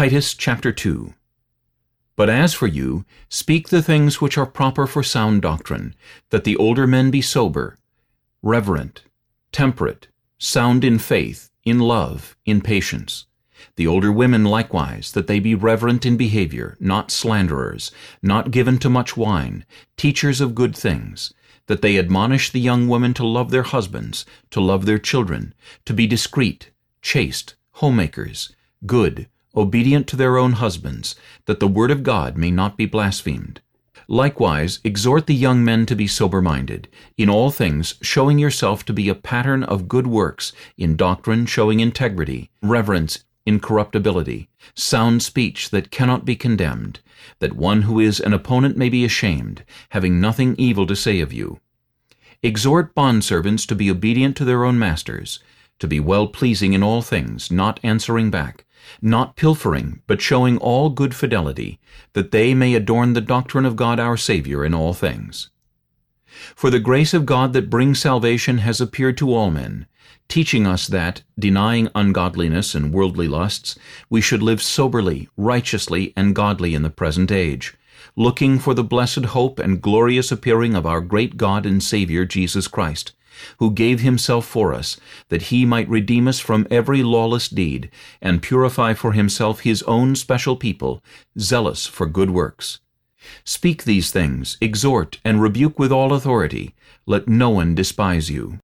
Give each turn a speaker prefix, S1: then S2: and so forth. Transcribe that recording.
S1: Titus chapter 2 But as for you, speak the things which are proper for sound doctrine, that the older men be sober, reverent, temperate, sound in faith, in love, in patience. The older women likewise, that they be reverent in behavior, not slanderers, not given to much wine, teachers of good things, that they admonish the young women to love their husbands, to love their children, to be discreet, chaste, homemakers, good, obedient to their own husbands, that the word of God may not be blasphemed. Likewise, exhort the young men to be sober-minded, in all things showing yourself to be a pattern of good works, in doctrine showing integrity, reverence, incorruptibility, sound speech that cannot be condemned, that one who is an opponent may be ashamed, having nothing evil to say of you. Exhort bondservants to be obedient to their own masters, to be well-pleasing in all things, not answering back, not pilfering, but showing all good fidelity, that they may adorn the doctrine of God our Savior in all things. For the grace of God that brings salvation has appeared to all men, teaching us that, denying ungodliness and worldly lusts, we should live soberly, righteously, and godly in the present age, looking for the blessed hope and glorious appearing of our great God and Savior Jesus Christ, who gave himself for us, that he might redeem us from every lawless deed, and purify for himself his own special people, zealous for good works. Speak these things, exhort, and rebuke with all authority. Let no one despise you.